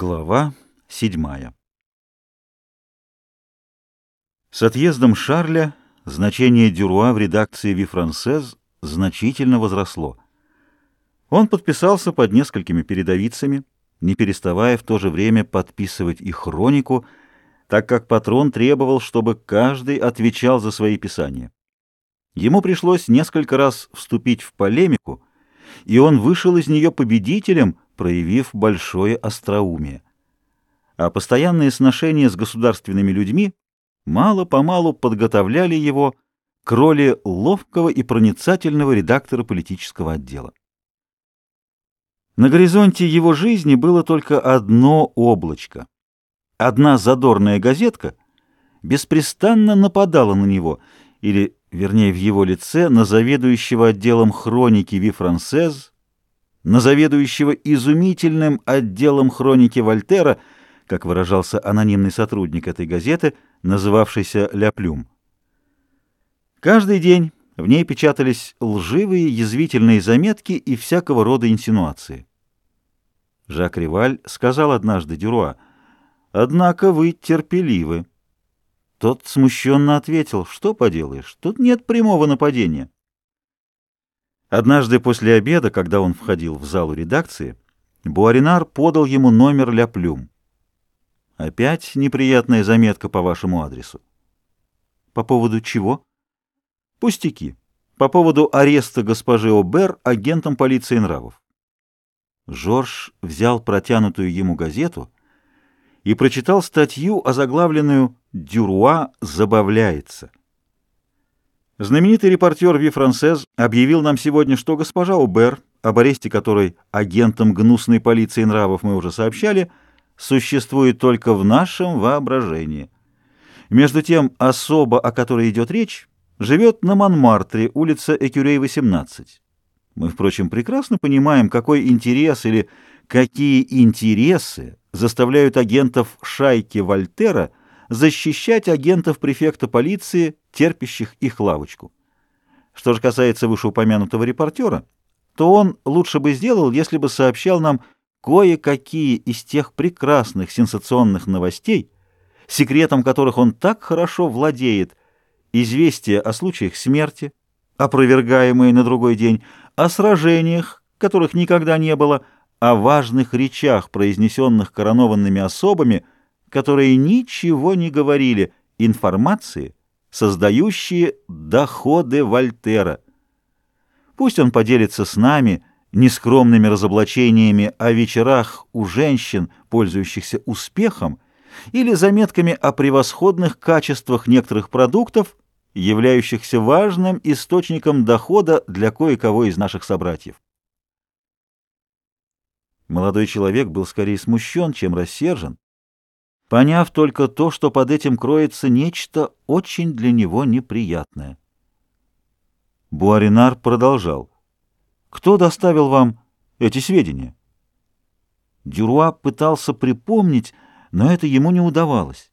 Глава седьмая С отъездом Шарля значение Дюруа в редакции «Ви Франсез» значительно возросло. Он подписался под несколькими передовицами, не переставая в то же время подписывать и хронику, так как патрон требовал, чтобы каждый отвечал за свои писания. Ему пришлось несколько раз вступить в полемику, и он вышел из нее победителем – проявив большое остроумие. А постоянные сношения с государственными людьми мало-помалу подготовляли его к роли ловкого и проницательного редактора политического отдела. На горизонте его жизни было только одно облачко. Одна задорная газетка беспрестанно нападала на него, или, вернее, в его лице, на заведующего отделом хроники «Ви Франсез» на заведующего изумительным отделом хроники Вольтера, как выражался анонимный сотрудник этой газеты, называвшийся «Ля Плюм». Каждый день в ней печатались лживые, язвительные заметки и всякого рода инсинуации. Жак Риваль сказал однажды Дюруа, «Однако вы терпеливы». Тот смущенно ответил, «Что поделаешь, тут нет прямого нападения». Однажды после обеда, когда он входил в залу редакции, Буаринар подал ему номер Ля Плюм. Опять неприятная заметка по вашему адресу. По поводу чего? Пустяки. По поводу ареста госпожи Обер агентом полиции нравов. Жорж взял протянутую ему газету и прочитал статью, озаглавленную «Дюруа забавляется». Знаменитый репортер Ви Франсез объявил нам сегодня, что госпожа Убер, об аресте которой агентом гнусной полиции нравов мы уже сообщали, существует только в нашем воображении. Между тем, особа, о которой идет речь, живет на Монмартре, улица Экюрей, 18. Мы, впрочем, прекрасно понимаем, какой интерес или какие интересы заставляют агентов шайки Вольтера защищать агентов префекта полиции, терпящих их лавочку. Что же касается вышеупомянутого репортера, то он лучше бы сделал, если бы сообщал нам кое-какие из тех прекрасных сенсационных новостей, секретом которых он так хорошо владеет, известия о случаях смерти, опровергаемые на другой день, о сражениях, которых никогда не было, о важных речах, произнесенных коронованными особами – которые ничего не говорили, информации, создающие доходы Вольтера. Пусть он поделится с нами нескромными разоблачениями о вечерах у женщин, пользующихся успехом, или заметками о превосходных качествах некоторых продуктов, являющихся важным источником дохода для кое-кого из наших собратьев. Молодой человек был скорее смущен, чем рассержен, поняв только то, что под этим кроется нечто очень для него неприятное. Буаринар продолжал. «Кто доставил вам эти сведения?» Дюруа пытался припомнить, но это ему не удавалось.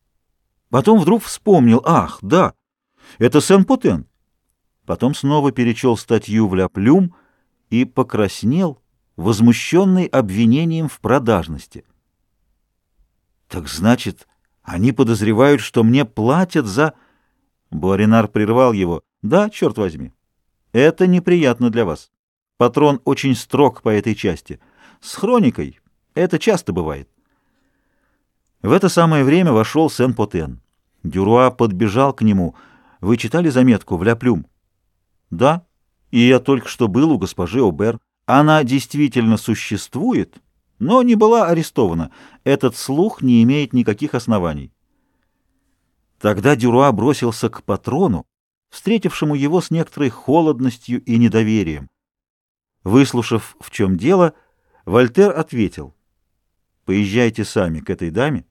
Потом вдруг вспомнил. «Ах, да, это Сен-Потен». Потом снова перечел статью в Ля Плюм и покраснел, возмущенный обвинением в продажности — так значит, они подозревают, что мне платят за... Буаринар прервал его. Да, черт возьми. Это неприятно для вас. Патрон очень строг по этой части. С хроникой это часто бывает. В это самое время вошел Сен-Потен. Дюруа подбежал к нему. Вы читали заметку в Ля Плюм? Да, и я только что был у госпожи Обер. Она действительно существует, но не была арестована. Этот слух не имеет никаких оснований. Тогда Дюруа бросился к патрону, встретившему его с некоторой холодностью и недоверием. Выслушав, в чем дело, Вольтер ответил, «Поезжайте сами к этой даме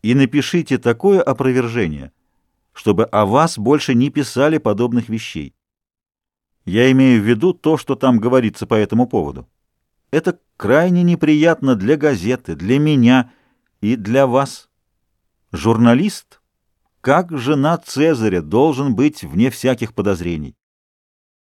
и напишите такое опровержение, чтобы о вас больше не писали подобных вещей. Я имею в виду то, что там говорится по этому поводу». Это крайне неприятно для газеты, для меня и для вас. Журналист, как жена Цезаря, должен быть вне всяких подозрений.